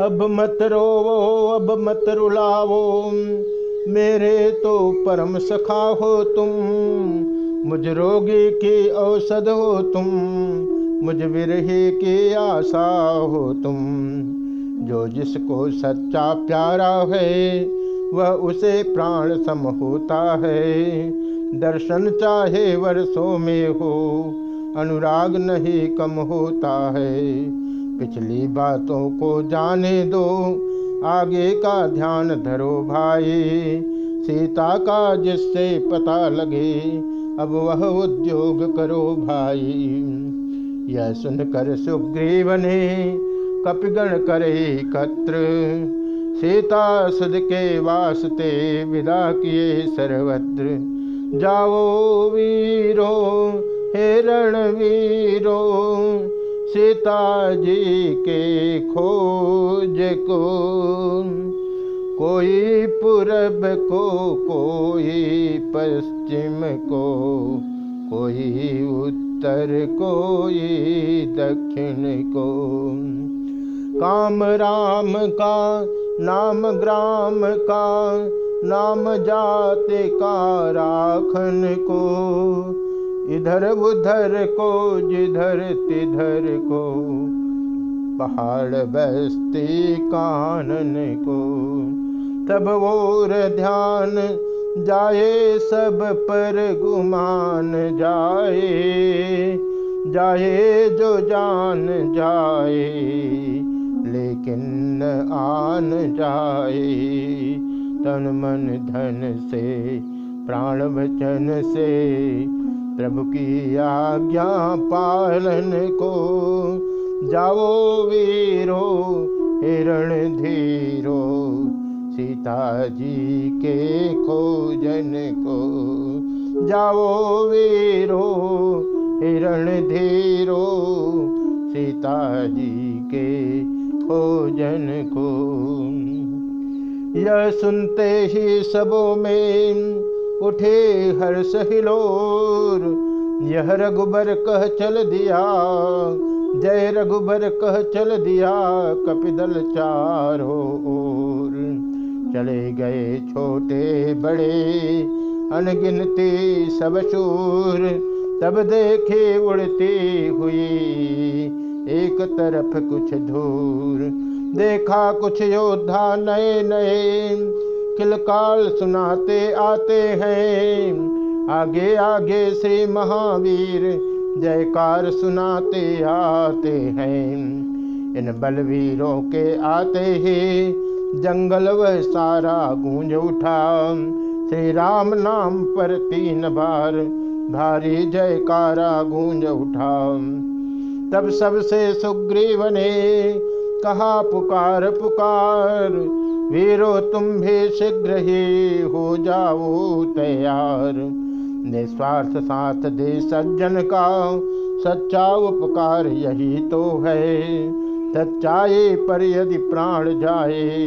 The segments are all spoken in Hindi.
अब मत रोवो, अब मत रुलावो। मेरे तो परम सखा हो तुम। मुझ रोगी की औषध हो तुम। मुझ विरही की आशा हो तुम। जो जिसको सच्चा प्यारा है, वह उसे प्राण सम होता है। दर्शन चाहे वर्षों में हो, अनुराग नहीं कम होता है। पिछली बातों को जाने दो। आगे का ध्यान धरो भाई। सीता का जिससे पता लगे, अब वह उद्योग करो भाई। यह सुनकर सुग्रीव ने कपिगण करे एकत्र। सीता सुध के वास्ते विदा किए सर्वत्र। जाओ वीरो हेरण वीरो सीता जी के खोज को कोई पूरब को, कोई पश्चिम को, कोई उत्तर, कोई दक्षिण को। काम राम का, नाम ग्राम का, नाम जाते का राखन को इधर उधर को, जिधर तिधर को, पहाड़ बस्ती कानन को। तब और ध्यान जाए, सब पर गुमान जाए। जाए जो जान जाए, लेकिन आन जाए। तन मन धन से, प्राण वचन से प्रभु की आज्ञा पालन को जाओ वीरो, हिरण धीरो, सीता जी के खोजन को जाओ वीरो, हिरण धीरो, सीता जी के खोजन को। यह सुनते ही सबों में उठे हर्ष हिलोर यह रघुबर कह चल दिया, जय रघुबर कह चल दिया, कपिदल चारों ओर। चले गए छोटे बड़े, अनगिनती सब शूर। तब देखे उड़ती हुई एक तरफ़ कुछ धूर। देखा कुछ योद्धा नए नए किलकाल सुनाते आते हैं। आगे आगे श्री महावीर जयकार सुनाते आते हैं। इन बलवीरों के आते ही। जंगल वह सारा गूंज उठा। श्री राम नाम पर तीन बार भारी जयकारा गूंज उठा। तब सबसे सुग्रीव ने कहा, पुकार पुकार वीरो, तुम भी शीघ्र ही हो जाओ तैयार। निस्वार्थ साथ दे सज्जन का, सच्चा उपकार यही तो है। सच्चाई पर यदि प्राण जाए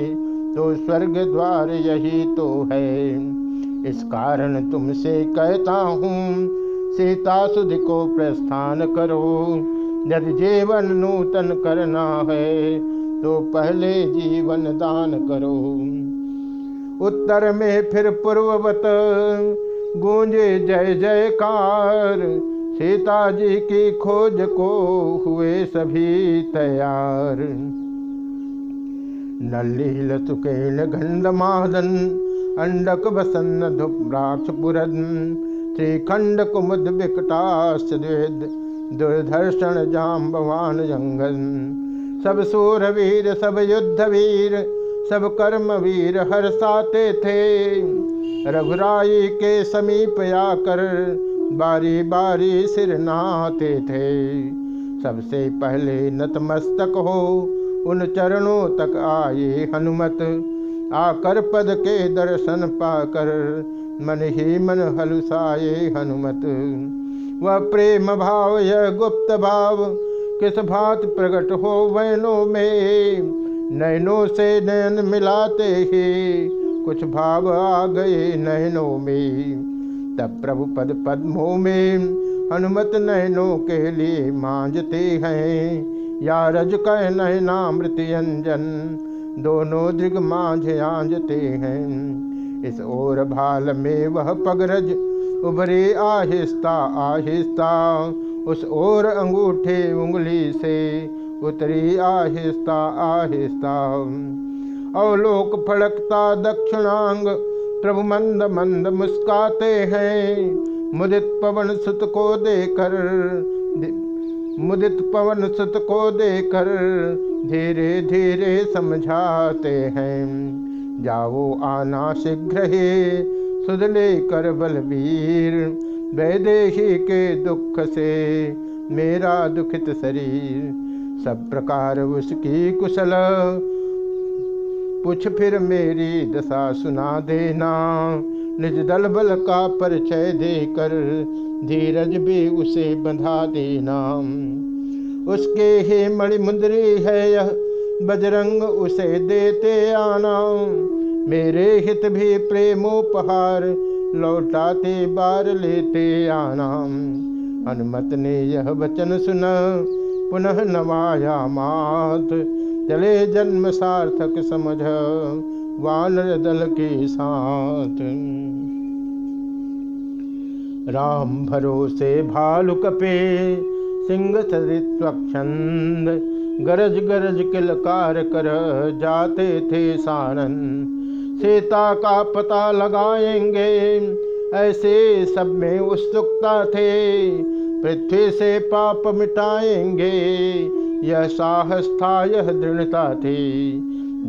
तो स्वर्ग द्वार यही तो है। इस कारण तुमसे कहता हूँ, सीता सुध को प्रस्थान करो। यदि जीवन नूतन करना है तो पहले जीवन दान करो। उत्तर में फिर पूर्ववत, गूंजे जय जयकार। सीता जी की खोज को हुए सभी तैयार। नल्लील सुकेल गंधमादन, अंडक बसन्न धुप्राक्ष पुरन। श्रीखंड कुमुद विकटाश दुर्धर्षण जाम्बवान जंगल सब सूरवीर सब युद्ध वीर, सब कर्म वीर हर्षाते थे। रघुराई के समीप आकर बारी बारी सिर नहाते थे। सबसे पहले नतमस्तक हो, उन चरणों तक आए हनुमत। आकर पद के दर्शन पाकर मन ही मन हलुसाए हनुमत। वह प्रेम भाव, यह गुप्त भाव किस भात प्रकट हो वैनों में? नैनों से नयन मिलाते ही कुछ भाव आ गए नयनों में। तब प्रभु पद पद्मों में हनुमत नयनों के लिए मांझते हैं। या रज कह नयनामृतयंजन दोनों दृग माझ आंजते हैं। इस ओर भाल में वह पगरज, उभरे आहिस्ता आहिस्ता उस ओर अंगूठे उंगली से उतरी, आहिस्ता आहिस्ता। अवलोक फड़कता दक्षिणांग, प्रभु मंद मंद मुस्काते हैं। मुदित पवन सुत को देकर मुदित पवन सुत को देकर धीरे धीरे समझाते हैं। जाओ आना शीघ्र ही, सुध लेकर बलबीर। वैदेही के दुख से मेरा दुखित शरीर सब प्रकार उसकी कुशल। पूछ फिर मेरी दशा सुना देना, निज दल बल का परिचय देकर धीरज भी उसे बंधा देना। उसके ही मणिमुंदरी है यह, बजरंग उसे देते आना। मेरे हित भी प्रेमोपहार लौटाते बार लेते आना हनुमत ने यह वचन सुना, पुनः नवाया मात। चले जन्म सार्थक समझ, वानर दल के साथ। राम भरोसे भालु कपे, सिंह सरित्वक्षंद गरज गरज किलकार कर जाते थे सानन सीता का पता लगाएँगे। ऐसे सब में उत्सुकता थे। पृथ्वी से पाप मिटाएँगे। यह साहस था, यह दृढ़ता थी।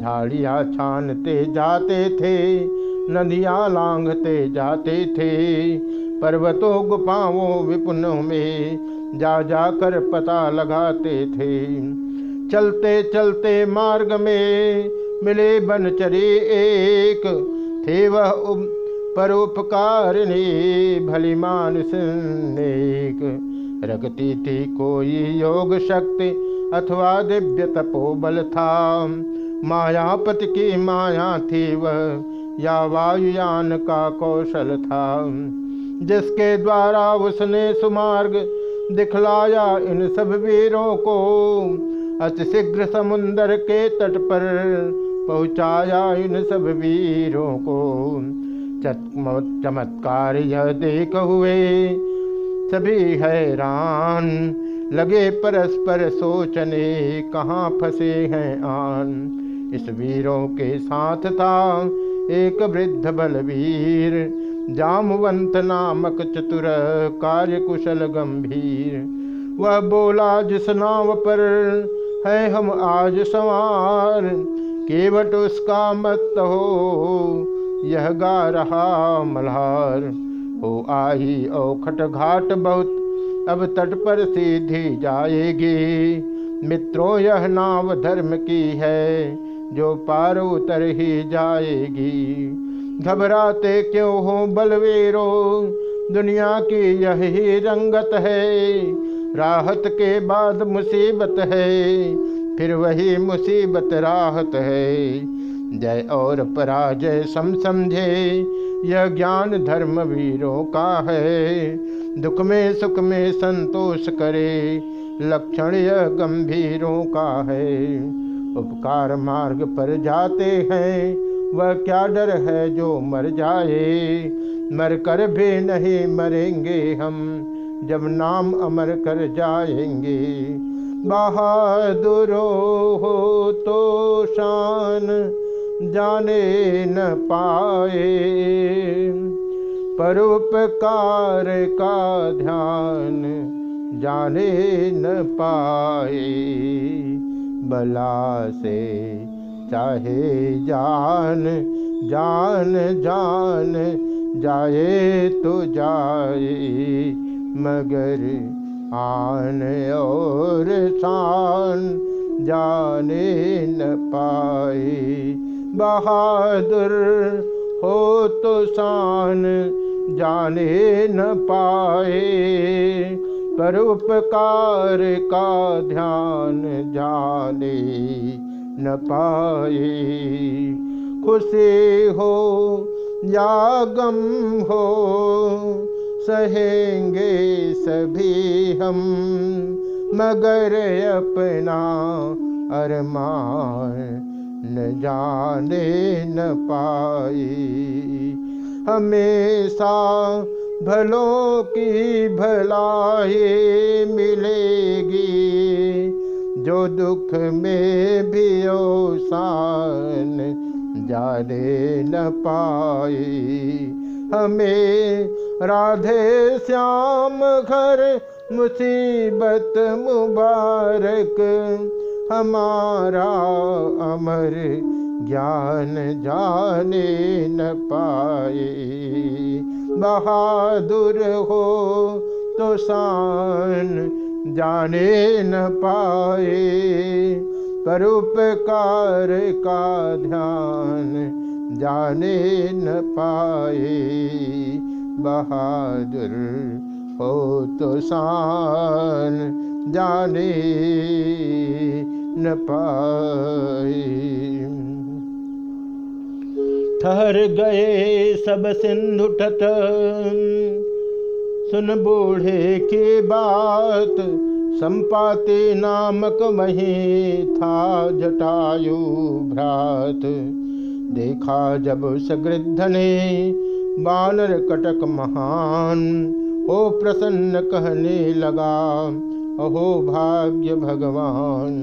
झाड़ियाँ छानते जाते थे, नदियाँ लांघते जाते थे। पर्वतों, गुफाओं विपुनों में जा जाकर पता लगाते थे। चलते चलते मार्ग में मिले बनचरी एक। थे वह परोपकारिणी भली मानुष नेक। रखती थी कोई योग शक्ति अथवा दिव्य तपोबल था मायापति की माया थी वह, या वायुयान का कौशल था जिसके द्वारा उसने सुमार्ग दिखलाया इन सब वीरों को अतिशीघ्र समुन्दर के तट पर पहुँचाया इन सब वीरों को। चमत्कार यह देख हुए सभी हैरान, लगे परस्पर सोचने कहाँ फंसे हैं आन। इस वीरों के साथ था एक वृद्ध बलवीर, जामवंत नामक चतुर कार्य कुशल गंभीर। वह बोला, जिस नाव पर है हम आज सवार केवट उसका मत हो, यह गा रहा मल्हार। हो आई औखट घाट बहुत, अब तट पर सीधी जाएगी। मित्रों, यह नाव धर्म की है, जो पार उतर ही जाएगी। घबराते क्यों हो बलवीरो? दुनिया की यही रंगत है, राहत के बाद मुसीबत है। फिर वही मुसीबत राहत है। जय और पराजय सम समझे, यह ज्ञान धर्म वीरों का है। दुख में सुख में संतोष करे, लक्षण यह गंभीरों का है। उपकार मार्ग पर जाते हैं, वह क्या डर है जो मर जाए। मर कर भी नहीं मरेंगे हम, जब नाम अमर कर जाएँगे। बहादुर हो तो शान जाने न पाए। परोपकार का ध्यान जाने न पाए। बला से चाहे जान जान जान जाए तो जाए, मगर आन और शान जाने न पाए बहादुर हो तो शान जाने न पाए। पर उपकार का ध्यान जाने न पाए। खुशी हो या गम हो सहेंगे सभी हम, मगर अपना अरमान न जाने न पाई। हमेशा भलों की भलाई मिलेगी, जो दुख में भी ओसान जाने न पाई। हमें राधे श्याम, घर मुसीबत मुबारक, हमारा अमर ज्ञान जाने न पाए। बहादुर हो तो शान जाने न पाए। पर उपकार का ध्यान जाने न पाए। बहादुर हो तो शान जाने न पाए। ठहर गए सब सिंधु तट सुन बूढ़े की बात, संपाति नामक वही था जटायु भ्रात। देखा जब सगृद्ध ने बानर कटक महान ओ प्रसन्न कहने लगा अहो भाग्य भगवान।